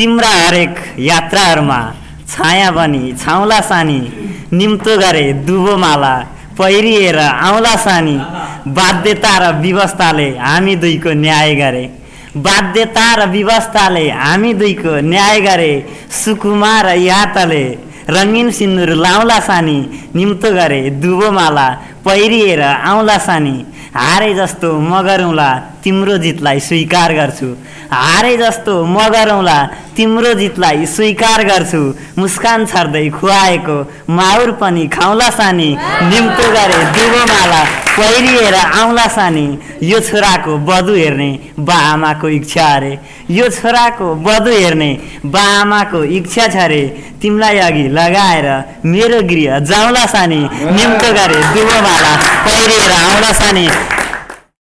तिम्रा हरेक यात्राहरूमा छाया बनी छाउला सानी निम्तो गरे दुबो माला पहिरिएर आउँला सानी बाध्यता र व्यवस्थाले हामी दुईको न्याय गरे। बाध्यता र व्यवस्थाले हामी दुईको न्याय गरे सुकुमार यातले रङ्गिन सिन्दुर लाउला सानी निम्तो गरे दुबो माला पहिरिएर आउँला सानी। हारे जस्तो म गरौँला तिम्रो जितलाई स्वीकार गर्छु। हारे जस्तो म गरौँला तिम्रो जितलाई स्वीकार गर्छु। मुस्कान छर्दै खुवाएको माउर पनि खाउला सानी निम्तो गरे दुबो माला पहिरिएर आउँला सानी। यो छोराको बधु हेर्ने बा आमाको इच्छा अरे। यो छोराको बधु हेर्ने बा आमाको इच्छा छ अरे। तिमीलाई अघि लगाएर मेरो गृह जाउँला सानी। निम्तो गरे दुबो माला पहिरिएर आउँला सानी।